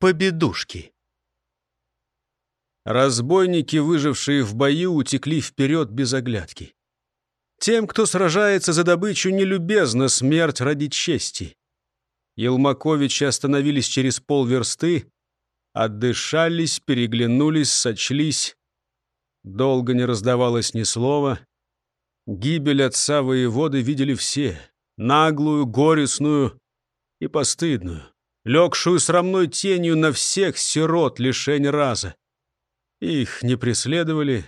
победушки. Разбойники, выжившие в бою, утекли вперед без оглядки. Тем, кто сражается за добычу, нелюбезна смерть ради чести. Елмаковичи остановились через полверсты, отдышались, переглянулись, сочлись. Долго не раздавалось ни слова. Гибель отца воеводы видели все. Наглую, горестную и постыдную, легшую срамной тенью на всех сирот лишень раза. Их не преследовали.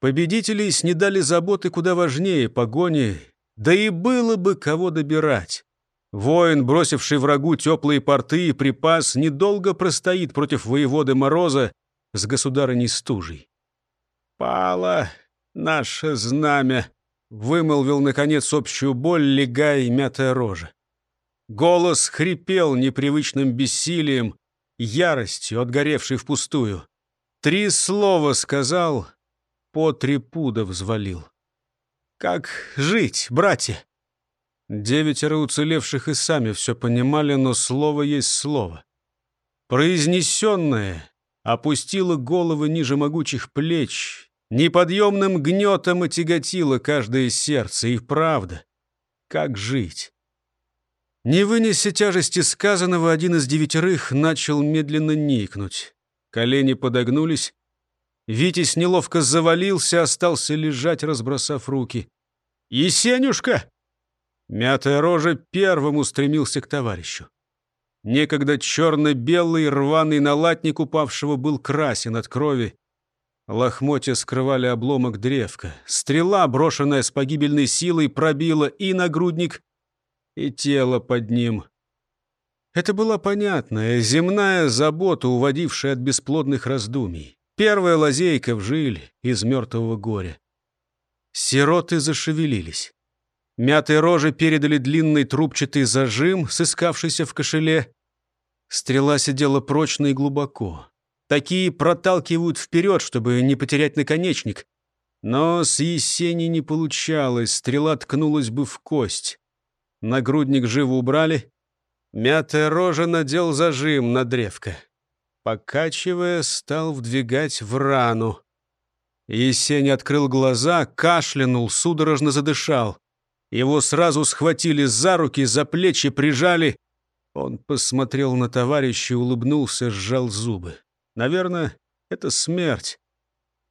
Победителей снедали заботы куда важнее погони, да и было бы кого добирать. Воин, бросивший врагу теплые порты и припас, недолго простоит против воеводы Мороза с государыней стужей. «Пало наше знамя», — вымолвил, наконец, общую боль легай мятая рожа. Голос хрипел непривычным бессилием, яростью, отгоревшей впустую. Три слова сказал, по три пуда взвалил. «Как жить, братья?» Девятеро уцелевших и сами все понимали, но слово есть слово. Произнесенное опустило головы ниже могучих плеч, неподъемным гнетом отяготило каждое сердце. И правда, как жить? Не вынеся тяжести сказанного, один из девятерых начал медленно никнуть. Колени подогнулись. Витязь неловко завалился, остался лежать, разбросав руки. «Есенюшка!» Мятая рожа первым устремился к товарищу. Некогда черно-белый рваный налатник упавшего был красен от крови. Лохмотья скрывали обломок древка. Стрела, брошенная с погибельной силой, пробила и нагрудник, и тело под ним. Это была понятная, земная забота, уводившая от бесплодных раздумий. Первая лазейка в жиль из мертвого горя. Сироты зашевелились. Мятые рожи передали длинный трубчатый зажим, сыскавшийся в кошеле. Стрела сидела прочно и глубоко. Такие проталкивают вперед, чтобы не потерять наконечник. Но с Есени не получалось, стрела ткнулась бы в кость. Нагрудник живо убрали. Мятая рожа надел зажим на древко. Покачивая, стал вдвигать в рану. Есень открыл глаза, кашлянул, судорожно задышал. Его сразу схватили за руки, за плечи прижали. Он посмотрел на товарища, улыбнулся, сжал зубы. Наверное, это смерть.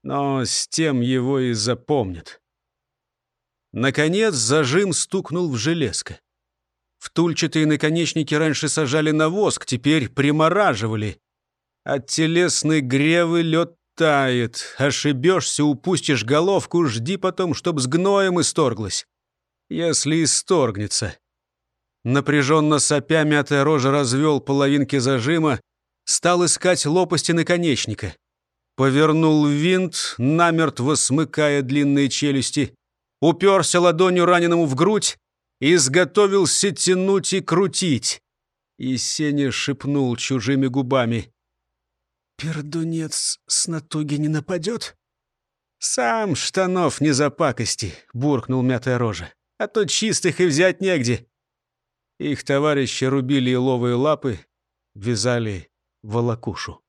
Но с тем его и запомнят. Наконец зажим стукнул в железко. Втульчатые наконечники раньше сажали на воск, теперь примораживали. От телесной гревы лед тает. Ошибешься, упустишь головку, жди потом, чтоб с гноем исторглась если исторгнется. Напряженно сопя мятая рожа развел половинки зажима, стал искать лопасти наконечника. Повернул винт, намертво смыкая длинные челюсти, уперся ладонью раненому в грудь и изготовился тянуть и крутить. И Сеня шепнул чужими губами. «Пердунец с натуги не нападет?» «Сам штанов не запакости», — буркнул мятая рожа а то чистых и взять негде. Их товарищи рубили еловые лапы, вязали волокушу.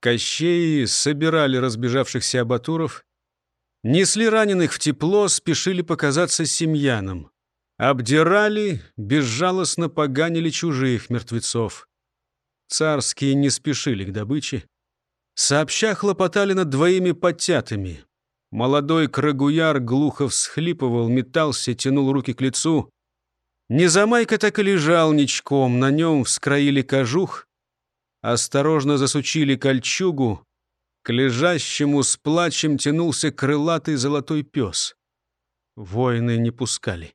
Кощеи собирали разбежавшихся абатуров, несли раненых в тепло, спешили показаться семьянам. Обдирали, безжалостно поганили чужих мертвецов. Царские не спешили к добыче. Сообща хлопотали над двоими подтятыми, Молодой крагуяр глухо всхлипывал, метался, тянул руки к лицу. Незамайка так и лежал ничком, на нем вскроили кожух, осторожно засучили кольчугу, к лежащему с плачем тянулся крылатый золотой пес. Воины не пускали.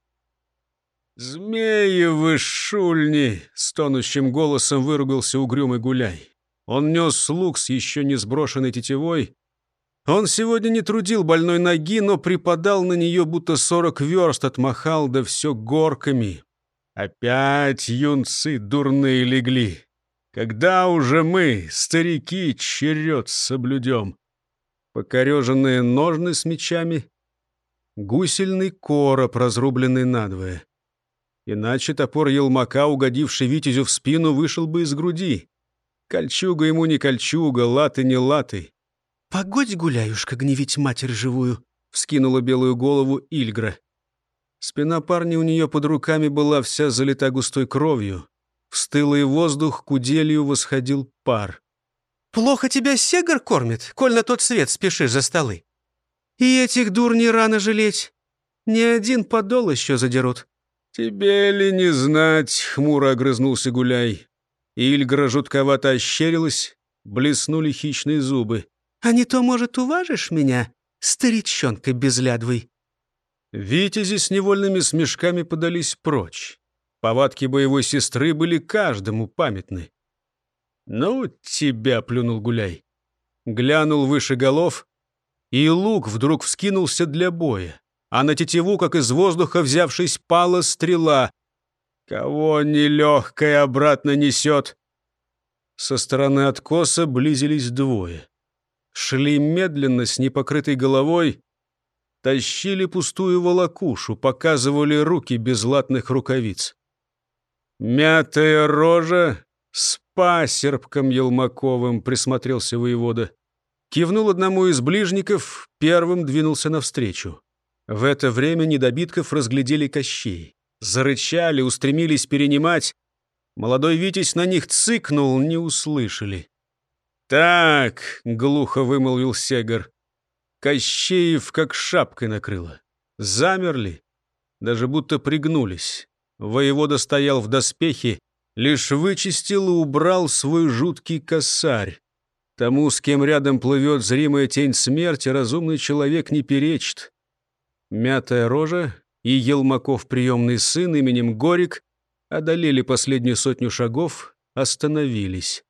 «Змеи вы, шульни!» — стонущим голосом выругался угрюмый гуляй. Он нес лук с еще не сброшенной тетивой, он сегодня не трудил больной ноги, но припадал на нее, будто сорок верст отмахал, да все горками. Опять юнцы дурные легли. Когда уже мы, старики, черед соблюдем? Покореженные ножны с мечами, гусельный короб, разрубленный надвое. Иначе топор елмака, угодивший Витязю в спину, вышел бы из груди. Кольчуга ему не кольчуга, латы не латы. «Погодь, гуляюшка, гневить матерь живую!» — вскинула белую голову Ильгра. Спина парня у нее под руками была вся залита густой кровью. В стылый воздух куделью восходил пар. «Плохо тебя сегар кормит, коль на тот свет спешишь за столы. И этих дур не рано жалеть. Ни один подол еще задерут». «Тебе ли не знать?» — хмуро огрызнулся Гуляй. Ильгра жутковато ощерилась, блеснули хищные зубы. «А не то, может, уважишь меня, старичонка безлядвый?» Витязи с невольными смешками подались прочь. Повадки боевой сестры были каждому памятны. «Ну, тебя!» — плюнул Гуляй. Глянул выше голов, и лук вдруг вскинулся для боя, а на тетиву, как из воздуха взявшись, пала стрела. Кого нелегкая обратно несет? Со стороны откоса близились двое. Шли медленно, с непокрытой головой, тащили пустую волокушу, показывали руки без латных рукавиц. «Мятая рожа с пасербком Елмаковым», — присмотрелся воевода. Кивнул одному из ближников, первым двинулся навстречу. В это время недобитков разглядели Кощей. Зарычали, устремились перенимать. Молодой Витязь на них цыкнул, не услышали. «Так», — глухо вымолвил Сегар, — Кощеев как шапкой накрыло. Замерли, даже будто пригнулись. Воевода стоял в доспехе, лишь вычистил и убрал свой жуткий косарь. Тому, с кем рядом плывет зримая тень смерти, разумный человек не перечит. Мятая рожа и Елмаков приемный сын именем Горик одолели последнюю сотню шагов, остановились.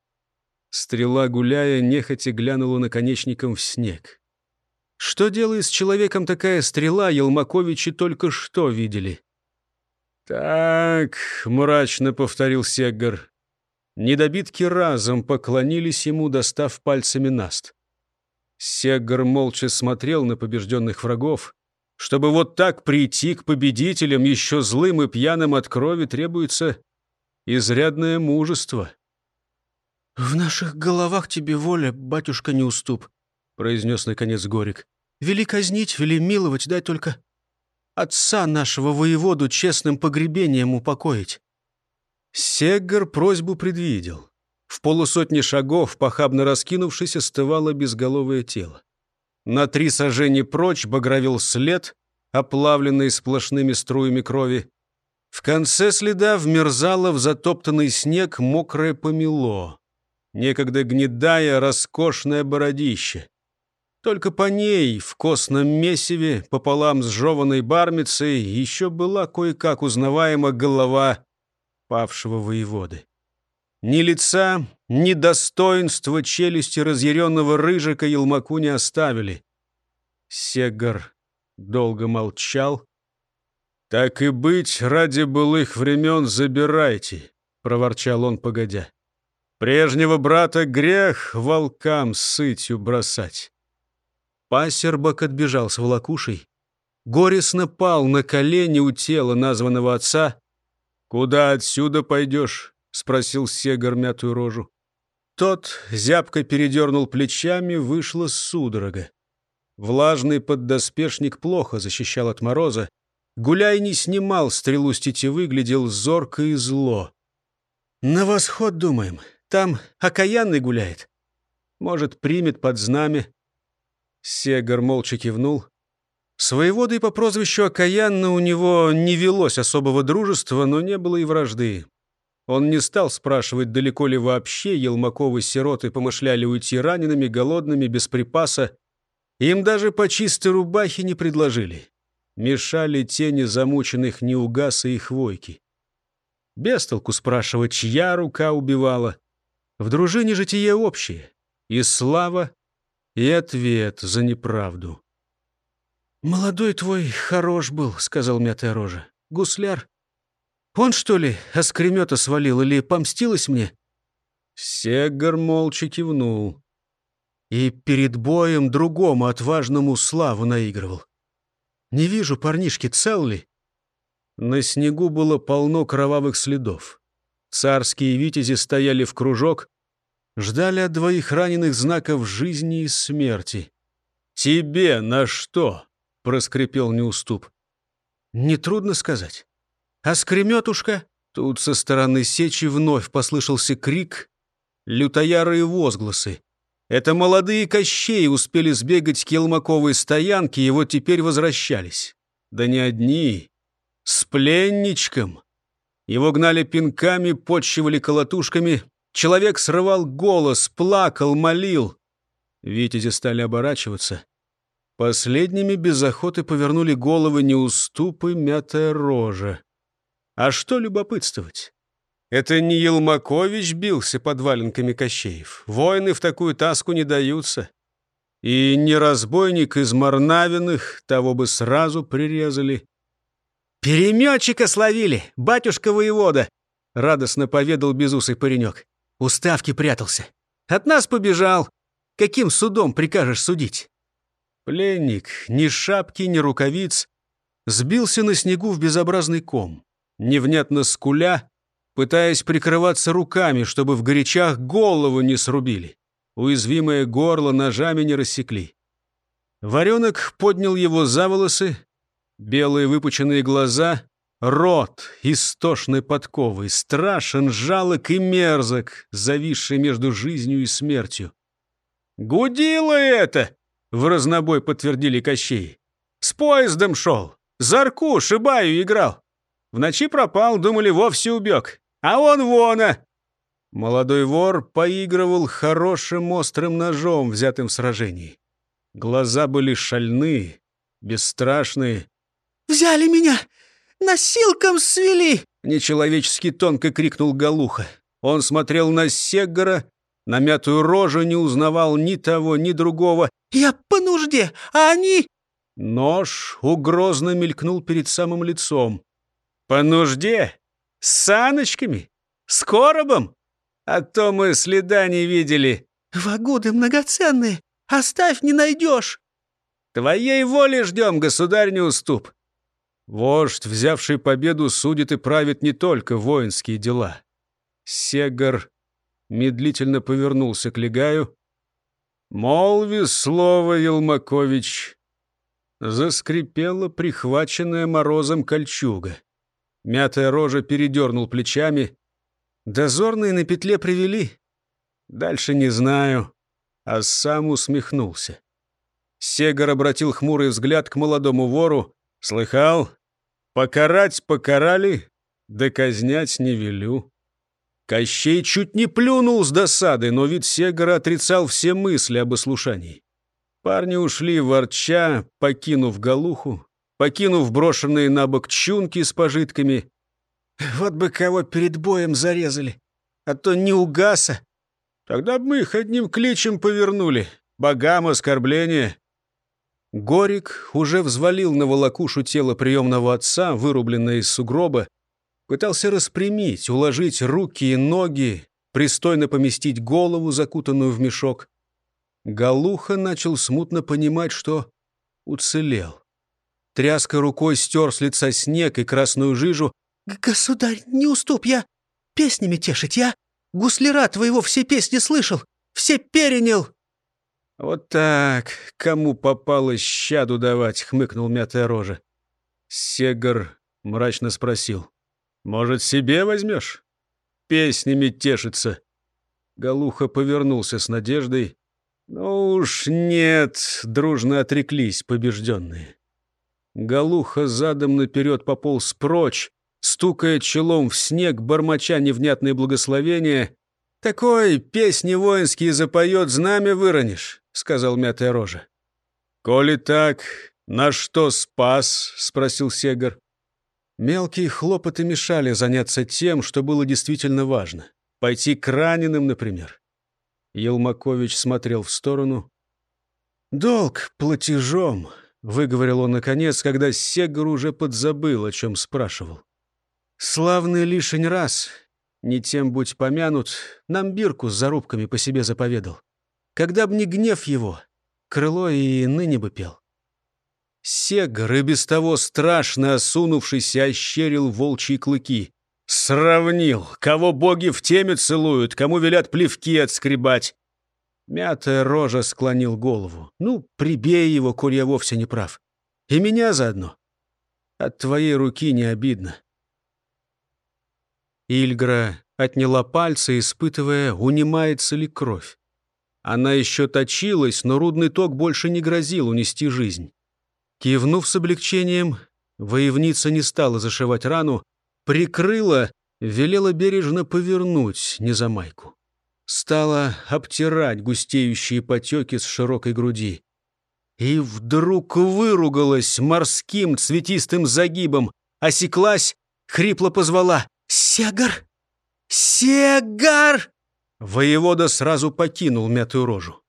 Стрела, гуляя, нехотя глянула наконечником в снег. Что делает с человеком такая стрела, Елмаковичи только что видели. «Так», — мрачно повторил Сеггар. Недобитки разом поклонились ему, достав пальцами наст. Сеггар молча смотрел на побежденных врагов. Чтобы вот так прийти к победителям, еще злым и пьяным от крови, требуется изрядное мужество. «В наших головах тебе воля, батюшка, не уступ», — произнес наконец Горик. «Вели казнить, вели миловать, дай только отца нашего воеводу честным погребением упокоить». Сеггар просьбу предвидел. В полусотни шагов, похабно раскинувшись, остывало безголовое тело. На три сажени прочь багровил след, оплавленный сплошными струями крови. В конце следа вмерзало в затоптанный снег мокрое помело. Некогда гнедая, роскошное бородище. Только по ней, в костном месиве, пополам с жеванной бармицей, еще была кое-как узнаваема голова павшего воеводы. Ни лица, ни достоинства челюсти разъяренного рыжика Елмаку не оставили. Сегар долго молчал. «Так и быть, ради былых времен забирайте», — проворчал он, погодя. «Прежнего брата грех волкам сытью бросать». Пасербок отбежал с волокушей. Горестно пал на колени у тела названного отца. «Куда отсюда пойдешь?» — спросил Сегар мятую рожу. Тот зябко передернул плечами, вышла судорога. Влажный поддоспешник плохо защищал от мороза. Гуляй не снимал стрелу с тетивы, глядел зорко и зло. «На восход думаем. Там окаянный гуляет. Может, примет под знамя. Сегар молча кивнул. С воеводой по прозвищу Окаянна у него не велось особого дружества, но не было и вражды. Он не стал спрашивать, далеко ли вообще Елмаковы-сироты помышляли уйти ранеными, голодными, без припаса. Им даже по чистой рубахе не предложили. Мешали тени замученных неугаса и хвойки. Без толку спрашивать, чья рука убивала. В дружине житие общее. И слава, и ответ за неправду. «Молодой твой хорош был», — сказал мятая рожа. «Гусляр. Он, что ли, оскремета свалил или помстилась мне?» Сегар молча кивнул. И перед боем другому отважному славу наигрывал. «Не вижу, парнишки, цел ли?» На снегу было полно кровавых следов. Царские витязи стояли в кружок, ждали от двоих раненых знаков жизни и смерти. «Тебе на что?» — проскрипел Неуступ. «Нетрудно сказать. А скреметушка?» Тут со стороны сечи вновь послышался крик, лютоярые возгласы. Это молодые кощеи успели сбегать к Елмаковой стоянке и вот теперь возвращались. Да не одни, с пленничком. Его гнали пинками, подчивали колотушками. Человек срывал голос, плакал, молил. Витязи стали оборачиваться. Последними без охоты повернули головы неуступы, мятая рожа. А что любопытствовать? Это не Елмакович бился под валенками Кощеев. Воины в такую таску не даются. И не разбойник из Марнавиных, того бы сразу прирезали. «Переметчика словили, батюшка воевода!» — радостно поведал безусый паренек. Уставки прятался. От нас побежал. Каким судом прикажешь судить? Пленник, ни шапки, ни рукавиц, сбился на снегу в безобразный ком, невнятно скуля, пытаясь прикрываться руками, чтобы в горячах голову не срубили. Уязвимое горло ножами не рассекли. Варенок поднял его за волосы, белые выпученные глаза, рот истошной подковой, страшен, жалок и мерзок, зависший между жизнью и смертью. «Гудило это!» — в разнобой подтвердили Кощей. «С поездом шел, зарку, шибаю играл. В ночи пропал, думали, вовсе убег. А он вона!» Молодой вор поигрывал хорошим острым ножом, взятым в сражении. Глаза были шальные, бесстрашные. «Взяли меня! Носилком свели!» Нечеловечески тонко крикнул Галуха. Он смотрел на Сегора, на мятую рожу не узнавал ни того, ни другого. «Я по нужде, а они...» Нож угрозно мелькнул перед самым лицом. «По нужде? С саночками? С коробом? А то мы следа не видели». «Вагуды многоценные, оставь, не найдешь». «Твоей воли ждем, государь, не уступ». Вождь, взявший победу, судит и правит не только воинские дела. Сегар медлительно повернулся к Легаю. «Молви слово, Елмакович!» Заскрипела прихваченная морозом кольчуга. Мятая рожа передернул плечами. Дозорные на петле привели. Дальше не знаю. А сам усмехнулся. Сегар обратил хмурый взгляд к молодому вору. Слыхал? Покарать покарали, да не велю. Кощей чуть не плюнул с досады, но вид Сегара отрицал все мысли об ослушании. Парни ушли ворча, покинув Галуху, покинув брошенные на бок чунки с пожитками. «Вот бы кого перед боем зарезали, а то не угаса. Тогда бы мы их одним кличем повернули. Богам оскорбление». Горик уже взвалил на волокушу тело приемного отца, вырубленное из сугроба, пытался распрямить, уложить руки и ноги, пристойно поместить голову, закутанную в мешок. Галуха начал смутно понимать, что уцелел. Тряской рукой стер с лица снег и красную жижу. «Государь, не уступ, я песнями тешить, я гусляра твоего все песни слышал, все перенял!» «Вот так, кому попалось щаду давать?» — хмыкнул мятая рожа. Сегар мрачно спросил. «Может, себе возьмешь? Песнями тешится». Галуха повернулся с надеждой. «Ну уж нет», — дружно отреклись побежденные. Галуха задом наперед пополз прочь, стукая челом в снег, бормоча невнятные благословения. «Такой песни воинские запоет, знамя выронишь», — сказал мятая рожа. «Коли так, на что спас?» — спросил Сегар. Мелкие хлопоты мешали заняться тем, что было действительно важно. Пойти к раненым, например. Елмакович смотрел в сторону. «Долг платежом», — выговорил он наконец, когда Сегар уже подзабыл, о чем спрашивал. «Славный лишень раз, не тем будь помянут, нам бирку с зарубками по себе заповедал. Когда б не гнев его, крыло и ныне бы пел». Сегр и без того страшно осунувшийся ощерил волчьи клыки. Сравнил, кого боги в теме целуют, кому велят плевки отскребать. Мятая рожа склонил голову. Ну, прибей его, коль я вовсе не прав. И меня заодно. От твоей руки не обидно. Ильгра отняла пальцы, испытывая, унимается ли кровь. Она еще точилась, но рудный ток больше не грозил унести жизнь. Кивнув с облегчением, воевница не стала зашивать рану, прикрыла, велела бережно повернуть незамайку. Стала обтирать густеющие потеки с широкой груди. И вдруг выругалась морским цветистым загибом, осеклась, хрипло позвала «Сегар! Сегар!» Воевода сразу покинул мятую рожу.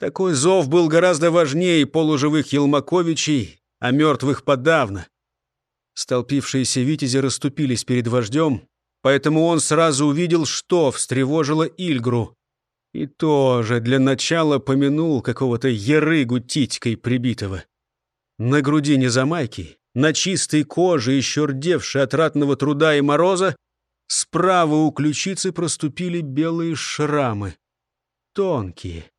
Такой зов был гораздо важнее полуживых Елмаковичей, а мертвых подавно. Столпившиеся витязи расступились перед вождем, поэтому он сразу увидел, что встревожило Ильгру. И тоже для начала помянул какого-то ерыгу титькой прибитого. На груди незамайки, на чистой коже, еще рдевшей от ратного труда и мороза, справа у ключицы проступили белые шрамы. Тонкие,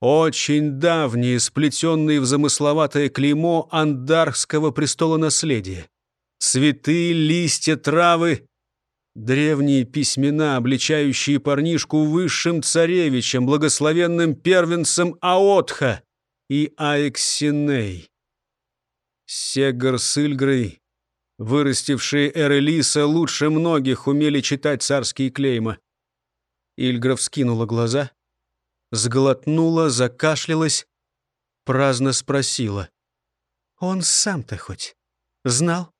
очень давние, сплетенные в замысловатое клеймо андарского престола наследия. Цветы, листья, травы. Древние письмена, обличающие парнишку высшим царевичем, благословенным первенцем Аотха и Аэксиней. Сегар с Ильгрой, вырастившие Эрелиса, лучше многих умели читать царские клейма. Ильгра вскинула глаза — сглотнула, закашлялась, праздно спросила. «Он сам-то хоть знал?»